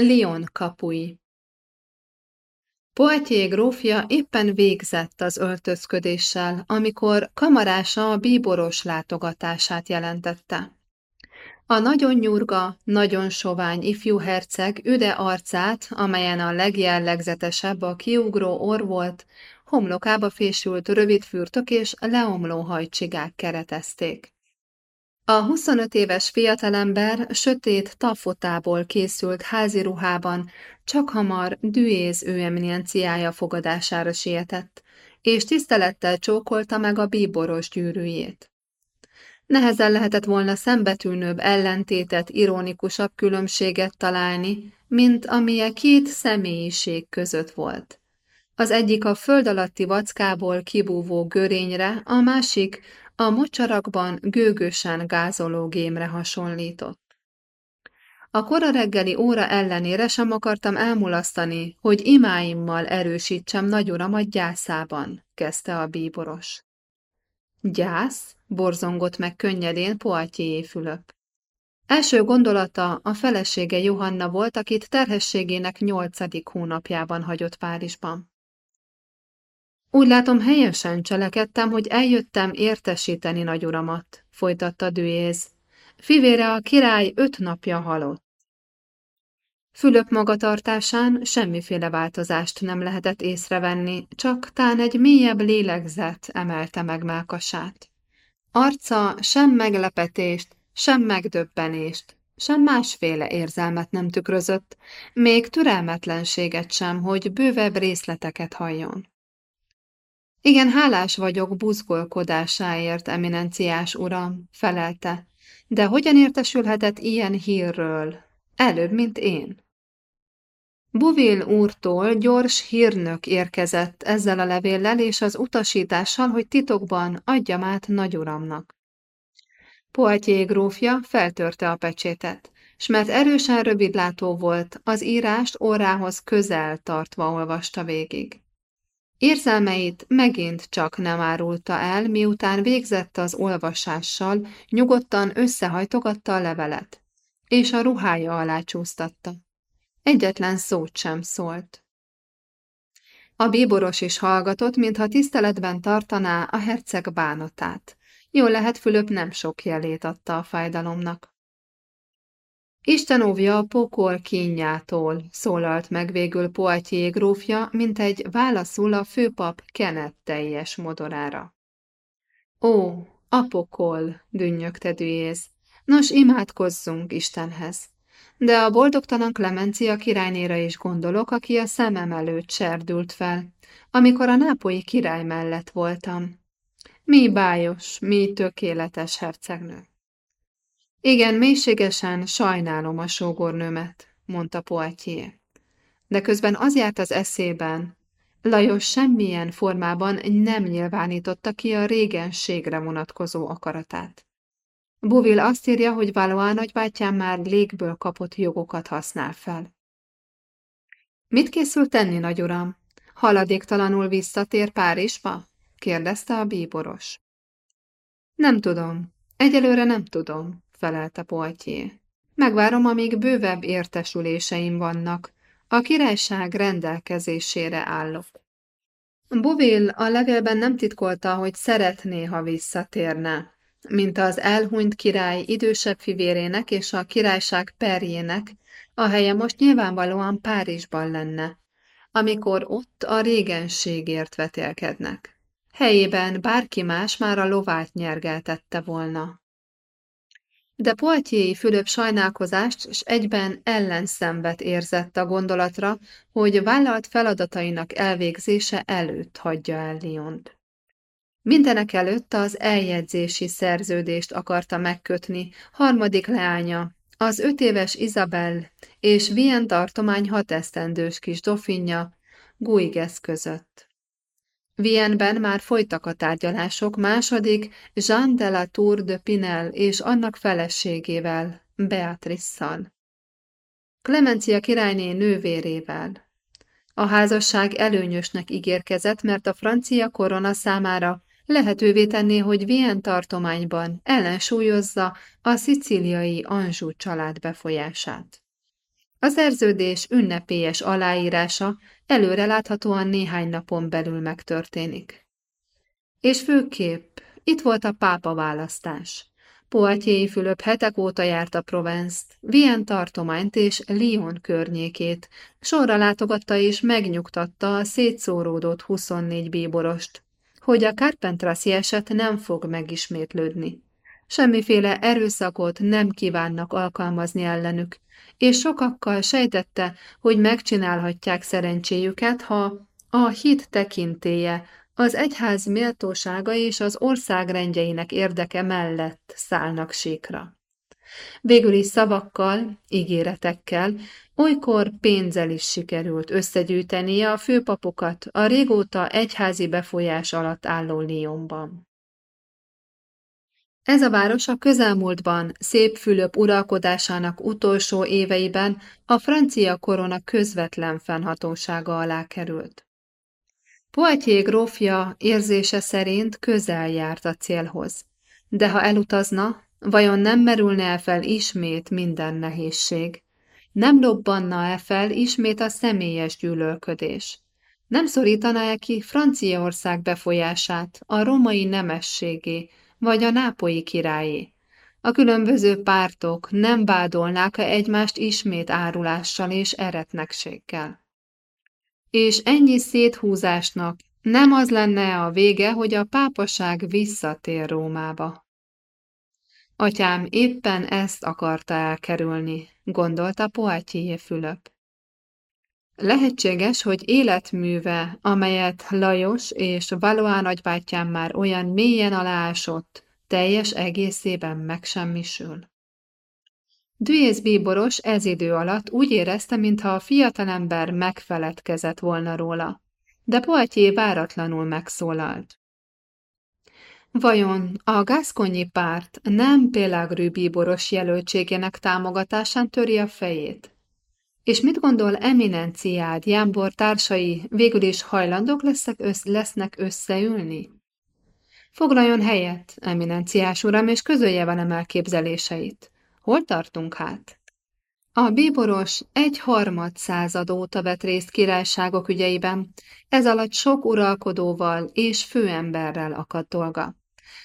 Lyon kapui Poitiers grófja éppen végzett az öltözködéssel, amikor kamarása a bíboros látogatását jelentette. A nagyon nyurga, nagyon sovány ifjú herceg üde arcát, amelyen a legjellegzetesebb a kiugró orr volt, homlokába fésült rövid fürtök és leomló hajcsigák keretezték. A 25 éves fiatalember sötét tafotából készült házi ruhában csak hamar Duéz ő eminenciája fogadására sietett, és tisztelettel csókolta meg a bíboros gyűrűjét. Nehezen lehetett volna szembetűnőbb ellentétet, ironikusabb különbséget találni, mint ami a két személyiség között volt. Az egyik a föld alatti vackából kibúvó görényre, a másik a mocsarakban gőgösen gázoló gémre hasonlított. A kora reggeli óra ellenére sem akartam elmulasztani, hogy imáimmal erősítsem nagyuramat gyászában, kezdte a bíboros. Gyász? borzongott meg könnyedén Poatyéjé Fülöp. Első gondolata a felesége Johanna volt, akit terhességének nyolcadik hónapjában hagyott Párizsban. Úgy látom, helyesen cselekedtem, hogy eljöttem értesíteni nagyuramat, folytatta Düéz. Fivére a király öt napja halott. Fülöp magatartásán semmiféle változást nem lehetett észrevenni, csak tán egy mélyebb lélegzet emelte meg mákasát. Arca sem meglepetést, sem megdöbbenést, sem másféle érzelmet nem tükrözött, még türelmetlenséget sem, hogy bővebb részleteket halljon. Igen, hálás vagyok buzgolkodásáért, eminenciás uram, felelte, de hogyan értesülhetett ilyen hírről? Előbb, mint én. Buvil úrtól gyors hírnök érkezett ezzel a levéllel és az utasítással, hogy titokban adjam át nagyuramnak. Poitier grófja feltörte a pecsétet, s mert erősen rövidlátó volt, az írást órához közel tartva olvasta végig. Érzelmeit megint csak nem árulta el, miután végzett az olvasással, nyugodtan összehajtogatta a levelet, és a ruhája alá csúsztatta. Egyetlen szót sem szólt. A bíboros is hallgatott, mintha tiszteletben tartaná a herceg bánatát. Jól lehet, Fülöp nem sok jelét adta a fájdalomnak. Isten óvja a pokol kínjától, szólalt meg végül Poitier grófja, mint egy válaszul a főpap kenet teljes modorára. Ó, a pokol, dünnyögte Düéz. Nos, imádkozzunk Istenhez. De a boldogtalan Klemencia királynéra is gondolok, aki a szemem előtt serdült fel, amikor a nápolyi király mellett voltam. Mi bájos, mi tökéletes hercegnő. Igen, mélységesen sajnálom a sógornőmet, mondta Poitier. De közben az járt az eszében, Lajos semmilyen formában nem nyilvánította ki a régenségre vonatkozó akaratát. Buvil azt írja, hogy Valois nagybátyám már légből kapott jogokat használ fel. Mit készül tenni, nagyuram? Haladéktalanul visszatér Párizsba? kérdezte a bíboros. Nem tudom. Egyelőre nem tudom felelte Poitier. Megvárom, amíg bővebb értesüléseim vannak. A királyság rendelkezésére állok. Bovil a levélben nem titkolta, hogy szeretné, ha visszatérne, mint az elhunyt király idősebb fivérének és a királyság perjének, a helye most nyilvánvalóan Párizsban lenne, amikor ott a régenségért vetélkednek. Helyében bárki más már a lovát nyergeltette volna. De Poitiers Fülöp sajnálkozást és egyben ellenszenvet érzett a gondolatra, hogy vállalt feladatainak elvégzése előtt hagyja el Lyont. Mindenek előtt az eljegyzési szerződést akarta megkötni harmadik leánya, az öt éves Isabel és Vien tartomány hat esztendős kis dofinja Guiges között. Vienben már folytak a tárgyalások második Jean de la Tour de Pinel és annak feleségével, Beatrice-szal. Clemencia királyné nővérével. A házasság előnyösnek ígérkezett, mert a francia korona számára lehetővé tenné, hogy Vien tartományban ellensúlyozza a szicíliai Anjou család befolyását. A szerződés ünnepélyes aláírása előreláthatóan néhány napon belül megtörténik. És főképp itt volt a pápa választás. Poitiers Fülöp hetek óta járta Provence-t, Vien tartományt és Lyon környékét, sorra látogatta és megnyugtatta a szétszóródott 24 bíborost, hogy a Carpentraszi eset nem fog megismétlődni. Semmiféle erőszakot nem kívánnak alkalmazni ellenük, és sokakkal sejtette, hogy megcsinálhatják szerencséjüket, ha a hit tekintéje, az egyház méltósága és az ország rendjeinek érdeke mellett szállnak síkra. Végül is szavakkal, ígéretekkel, olykor pénzzel is sikerült összegyűjtenie a főpapokat a régóta egyházi befolyás alatt álló Lyonban. Ez a város a közelmúltban szép Fülöp uralkodásának utolsó éveiben a francia korona közvetlen fennhatósága alá került. Poitiers grófja érzése szerint közel járt a célhoz, de ha elutazna, vajon nem merülne-e fel ismét minden nehézség? Nem lobbanna-e fel ismét a személyes gyűlölködés? Nem szorítaná-e ki Franciaország befolyását a romai nemességé, vagy a nápolyi királyé? A különböző pártok nem vádolnák-e egymást ismét árulással és eretnekséggel? És ennyi széthúzásnak nem az lenne a vége, hogy a pápaság visszatér Rómába. Atyám éppen ezt akarta elkerülni, gondolta Poitiers Fülöp. Lehetséges, hogy életműve, amelyet Lajos és Valois nagybátyám már olyan mélyen aláásott, teljes egészében megsemmisül. Dűész bíboros ez idő alatt úgy érezte, mintha a fiatalember megfeledkezett volna róla, de Poitiers váratlanul megszólalt. Vajon a gaszkonyi párt nem Pélagrű bíboros jelöltségének támogatásán töri a fejét? És mit gondol eminenciád, Jámbor társai végül is hajlandók lesznek, össz, lesznek összeülni? Foglaljon helyet, eminenciás uram, és közölje velem elképzeléseit. Hol tartunk hát? A bíboros egy harmad század óta vett részt királyságok ügyeiben, ez alatt sok uralkodóval és főemberrel akadt dolga.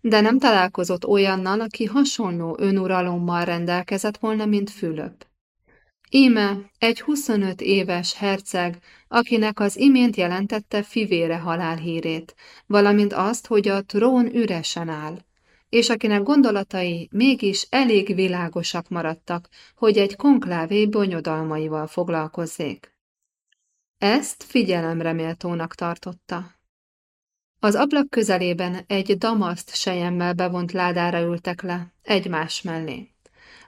De nem találkozott olyannal, aki hasonló önuralommal rendelkezett volna, mint Fülöp. Íme egy 25 éves herceg, akinek az imént jelentette fivére halálhírét, valamint azt, hogy a trón üresen áll, és akinek gondolatai mégis elég világosak maradtak, hogy egy konklávé bonyodalmaival foglalkozzék. Ezt figyelemre méltónak tartotta. Az ablak közelében egy damaszt sejemmel bevont ládára ültek le, egymás mellé.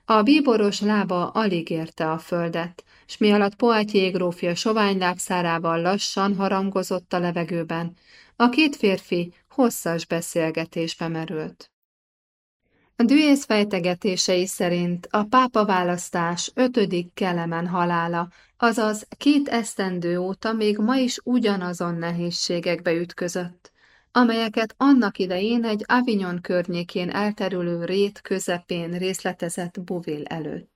A bíboros lába alig érte a földet, s mi alatt Poitiers grófja sovány lábszárával lassan harangozott a levegőben, a két férfi hosszas beszélgetésbe merült. A dűész fejtegetései szerint a pápa választás ötödik kelemen halála, azaz két esztendő óta még ma is ugyanazon nehézségekbe ütközött amelyeket annak idején egy Avignon környékén elterülő rét közepén részletezett Buvil előtt.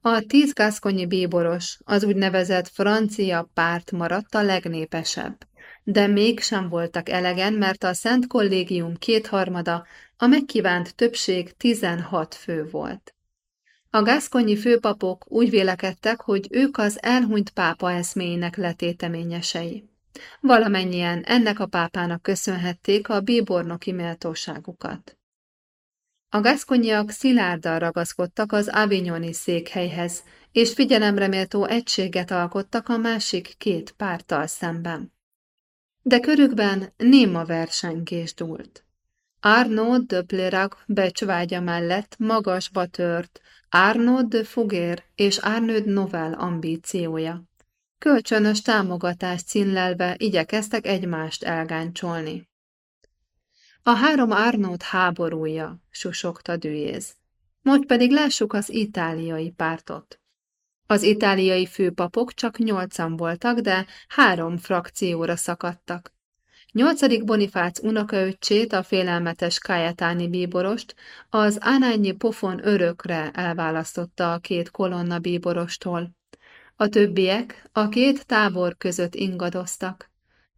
A tíz gászkonyi bíboros, az úgynevezett francia párt maradt a legnépesebb, de mégsem voltak elegen, mert a Szent Kollégium kétharmada, a megkívánt többség 16 fő volt. A gászkonyi főpapok úgy vélekedtek, hogy ők az elhunyt pápa eszméinek letéteményesei. Valamennyien ennek a pápának köszönhették a bíbornoki méltóságukat. A gaszkonyiak szilárdan ragaszkodtak az avignoni székhelyhez, és figyelemreméltó egységet alkottak a másik két párttal szemben. De körükben néma versengés dúlt. Arnaud de Plérac becsvágya mellett magasba tört Arnaud de Fugér és Arnaud Novel ambíciója. Kölcsönös támogatást cínlelve igyekeztek egymást elgáncsolni. A három Árnót háborúja, susogta Dűjéz. Most pedig lássuk az itáliai pártot. Az itáliai főpapok csak nyolcan voltak, de három frakcióra szakadtak. Nyolcadik Bonifác unokaöccsét, a félelmetes Kajetáni bíborost, az Ánányi pofon örökre elválasztotta a két kolonna bíborostól. A többiek a két tábor között ingadoztak.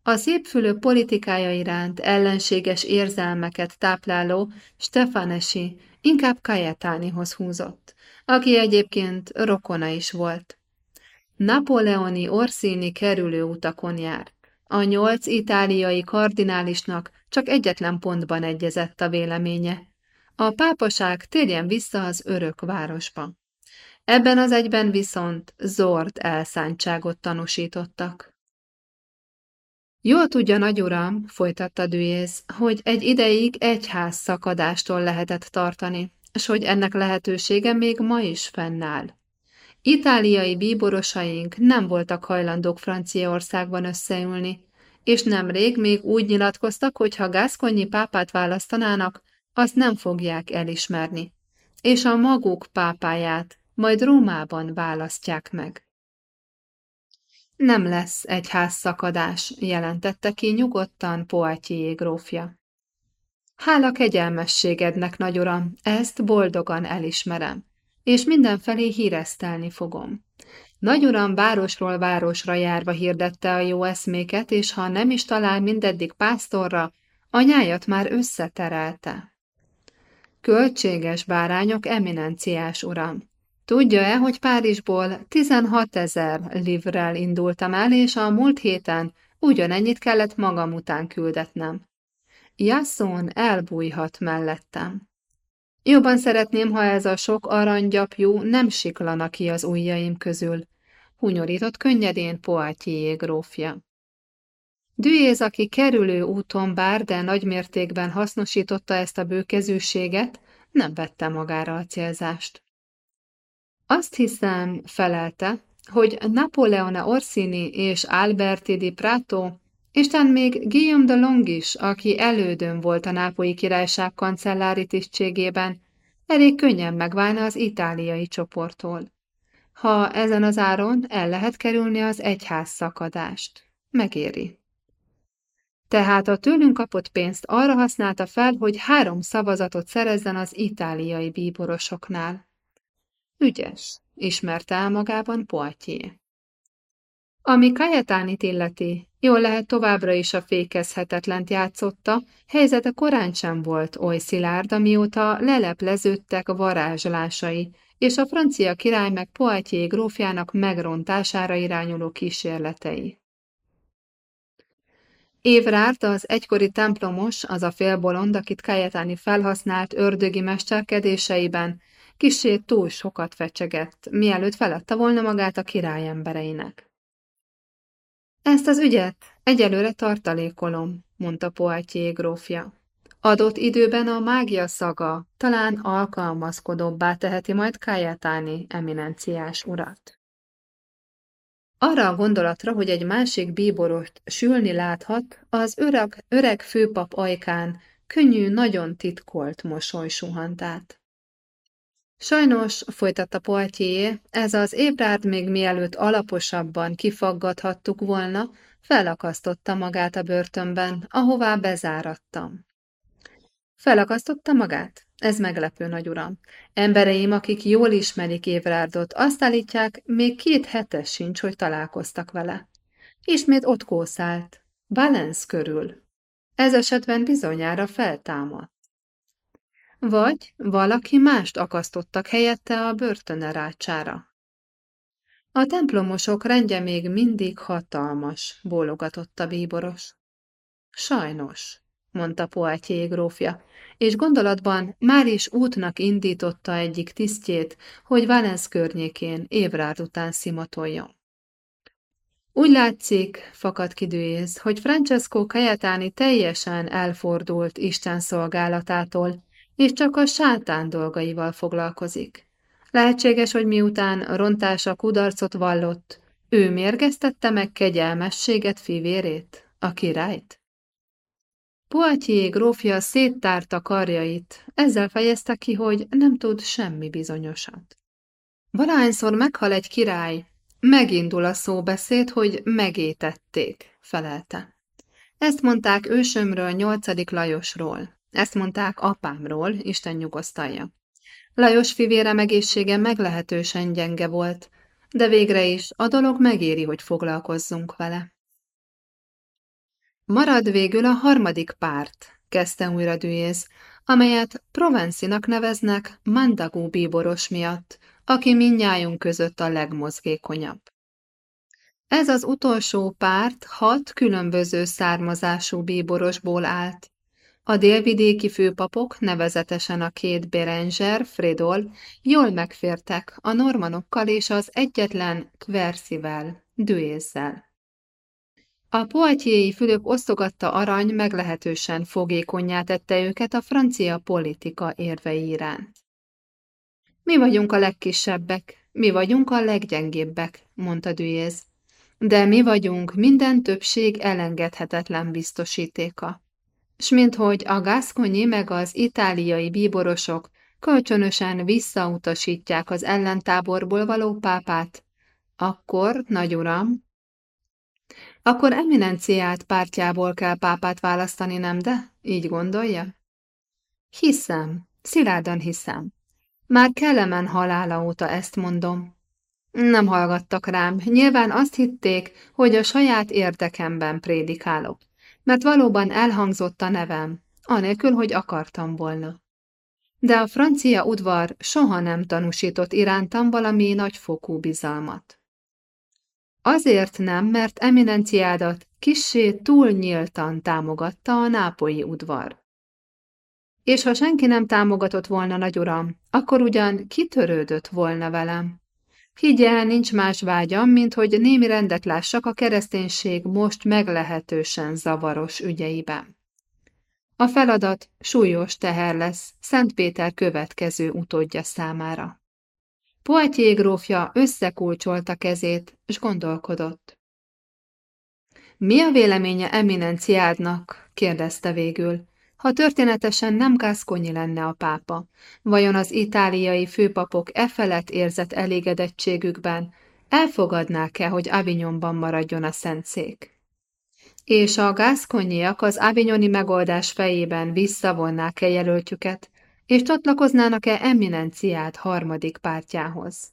A szépfülő politikája iránt ellenséges érzelmeket tápláló Stefanesi inkább Kajetánihoz húzott, aki egyébként rokona is volt. Napoleoni Orsini kerülő utakon jár. A nyolc itáliai kardinálisnak csak egyetlen pontban egyezett a véleménye. A pápaság térjen vissza az örök városba. Ebben az egyben viszont zord elszántságot tanúsítottak. Jól tudja, nagy uram, folytatta Dűjéz, hogy egy ideig egyház szakadástól lehetett tartani, és hogy ennek lehetősége még ma is fennáll. Itáliai bíborosaink nem voltak hajlandók Franciaországban összeülni, és nemrég még úgy nyilatkoztak, hogy ha Gászkonyi pápát választanának, azt nem fogják elismerni, és a maguk pápáját majd Rómában választják meg. Nem lesz egy házszakadás, jelentette ki nyugodtan Poitiers grófja. Hála kegyelmességednek, nagy uram, ezt boldogan elismerem, és mindenfelé híresztelni fogom. Nagy uram városról városra járva hirdette a jó eszméket, és ha nem is talál mindeddig pásztorra, anyájat már összeterelte. Költséges bárányok eminenciás uram. Tudja-e, hogy Párizsból 16 ezer livrel indultam el, és a múlt héten ugyanennyit kellett magam után küldetnem. Jasszón elbújhat mellettem. Jobban szeretném, ha ez a sok aranygyapjú nem siklana ki az ujjaim közül, hunyorított könnyedén Poitiers grófja. Düéz, aki kerülő úton bár, de nagymértékben hasznosította ezt a bőkezűséget, nem vette magára a célzást. Azt hiszem, felelte, hogy Napoleone Orsini és Alberti di Prato, Isten még Guillaume de Long is, aki elődön volt a nápolyi királyság kancellári tisztségében, elég könnyen megválna az itáliai csoporttól. Ha ezen az áron el lehet kerülni az egyház szakadást. Megéri. Tehát a tőlünk kapott pénzt arra használta fel, hogy három szavazatot szerezzen az itáliai bíborosoknál. Ügyes, ismerte el magában Poitiers. Ami Kajetánit illeti, jól lehet továbbra is a fékezhetetlent játszotta, helyzete korán sem volt oly szilárd, amióta lelepleződtek a varázslásai, és a francia király meg Poitiers grófjának megrontására irányuló kísérletei. Évrárt az egykori templomos, az a félbolond, akit Kajetáni felhasznált ördögi mesterkedéseiben, kisé túl sokat fecsegett, mielőtt feladta volna magát a király embereinek. Ezt az ügyet egyelőre tartalékolom, mondta Poitiers grófja. Adott időben a mágia szaga talán alkalmazkodóbbá teheti majd Kajetáni eminenciás urat. Arra a gondolatra, hogy egy másik bíborost sülni láthat, az öreg, öreg főpap ajkán könnyű, nagyon titkolt mosoly suhant át. Sajnos, folytatta Poitiers, ez az ébrád még mielőtt alaposabban kifaggathattuk volna, felakasztotta magát a börtönben, ahová bezárattam. Felakasztotta magát? Ez meglepő, nagy uram. Embereim, akik jól ismerik Évrárdot, azt állítják, még két hetes sincs, hogy találkoztak vele. Ismét ott kószált. Balance körül. Ez esetben bizonyára feltámadt. Vagy valaki mást akasztottak helyette a börtönerácsára. A templomosok rendje még mindig hatalmas, bólogatott a bíboros. Sajnos, mondta Poitiers grófja, és gondolatban már is útnak indította egyik tisztjét, hogy Valens környékén évrárd után szimatoljon. Úgy látszik, fakad kidőjéz, hogy Francesco Cajetáni teljesen elfordult Isten szolgálatától, és csak a sátán dolgaival foglalkozik. Lehetséges, hogy miután rontása kudarcot vallott, ő mérgeztette meg kegyelmességet fivérét, a királyt? Poitiers grófja széttárta karjait, ezzel fejezte ki, hogy nem tud semmi bizonyosat. Valahányszor meghal egy király, megindul a szóbeszéd, hogy megétették, felelte. Ezt mondták ősömről, nyolcadik Lajosról. Ezt mondták apámról, Isten nyugosztalja. Lajos fivére egészsége meglehetősen gyenge volt, de végre is a dolog megéri, hogy foglalkozzunk vele. Marad végül a harmadik párt, kezdte újra Dűjész, amelyet Provencinak neveznek Mandagú bíboros miatt, aki mindnyájunk között a legmozgékonyabb. Ez az utolsó párt hat különböző származású bíborosból állt. A délvidéki főpapok, nevezetesen a két Berenger, Fredol, jól megfértek a normanokkal és az egyetlen Kverszivel, Duézzel. A poatyéi Fülöp osztogatta arany meglehetősen fogékonyá tette őket a francia politika érvei iránt. Mi vagyunk a legkisebbek, mi vagyunk a leggyengébbek, mondta Duyez. De mi vagyunk minden többség elengedhetetlen biztosítéka. S minthogy a gaszkonyi meg az itáliai bíborosok kölcsönösen visszautasítják az ellentáborból való pápát, akkor, nagy uram, akkor eminenciát pártjából kell pápát választani, nem de? Így gondolja? Hiszem, szilárdan hiszem. Már Kelemen halála óta ezt mondom. Nem hallgattak rám, nyilván azt hitték, hogy a saját érdekemben prédikálok, mert valóban elhangzott a nevem, anélkül, hogy akartam volna. De a francia udvar soha nem tanúsított irántam valami nagyfokú bizalmat. Azért nem, mert eminenciádat kissé túl nyíltan támogatta a nápolyi udvar. És ha senki nem támogatott volna, nagy uram, akkor ugyan kitörődött volna velem. Higgy el, nincs más vágyam, mint hogy némi rendet lássak a kereszténység most meglehetősen zavaros ügyeiben. A feladat súlyos teher lesz Szent Péter következő utódja számára. Poitier grófja összekulcsolta kezét, és gondolkodott. Mi a véleménye eminenciádnak? kérdezte végül. Ha történetesen nem Gászkonyi lenne a pápa, vajon az itáliai főpapok e felett érzett elégedettségükben elfogadnák-e, hogy Avignonban maradjon a szentszék? És a gászkonyiak az avignoni megoldás fejében visszavonnák-e jelöltjüket, és csatlakoznának-e eminenciát harmadik pártjához.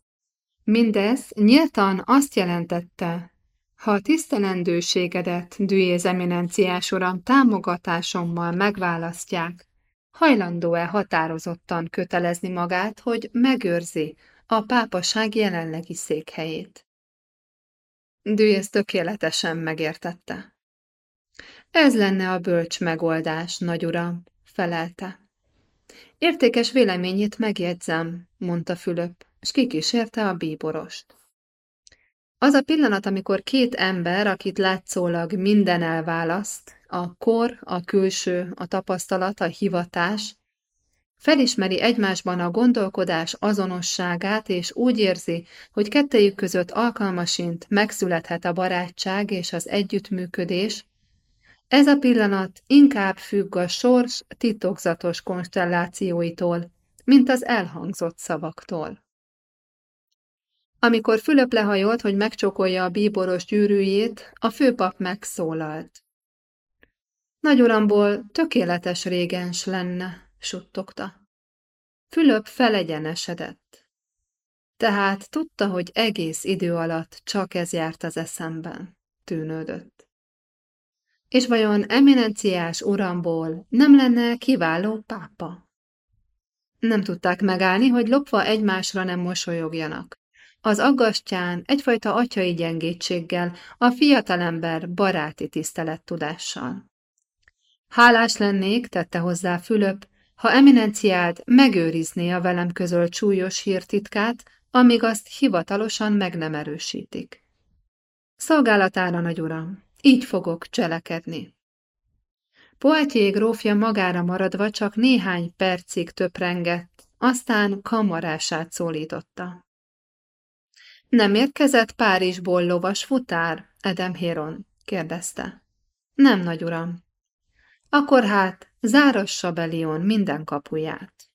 Mindez nyíltan azt jelentette, ha a tisztelendőségedet, dühéz eminenciás uram, támogatásommal megválasztják, hajlandó-e határozottan kötelezni magát, hogy megőrzi a pápaság jelenlegi székhelyét? Dühéz tökéletesen megértette. Ez lenne a bölcs megoldás, nagy uram, felelte. Értékes véleményét megjegyzem, mondta Fülöp, és kikísérte a bíborost. Az a pillanat, amikor két ember, akit látszólag minden elválaszt, a kor, a külső, a tapasztalat, a hivatás, felismeri egymásban a gondolkodás azonosságát, és úgy érzi, hogy kettejük között alkalmasint megszülethet a barátság és az együttműködés, ez a pillanat inkább függ a sors titokzatos konstellációitól, mint az elhangzott szavaktól. Amikor Fülöp lehajolt, hogy megcsokolja a bíboros gyűrűjét, a főpap megszólalt. Nagy uramból tökéletes régens lenne, suttogta. Fülöp felegyenesedett. Tehát tudta, hogy egész idő alatt csak ez járt az eszemben, tűnődött. És vajon eminenciás uramból nem lenne kiváló pápa? Nem tudták megállni, hogy lopva egymásra nem mosolyogjanak. Az aggastyán egyfajta atyai gyengétséggel, a fiatalember baráti tisztelettudással. Hálás lennék, tette hozzá Fülöp, ha eminenciád megőrizné a velem közölt súlyos hírtitkát, amíg azt hivatalosan meg nem erősítik. Szolgálatára, nagy uram, így fogok cselekedni. Poitier grófja magára maradva csak néhány percig töprengett, aztán kamarását szólította. Nem érkezett Párizsból lovas futár, Edem Héron? kérdezte. Nem, nagy uram. Akkor hát zárassa Belion minden kapuját.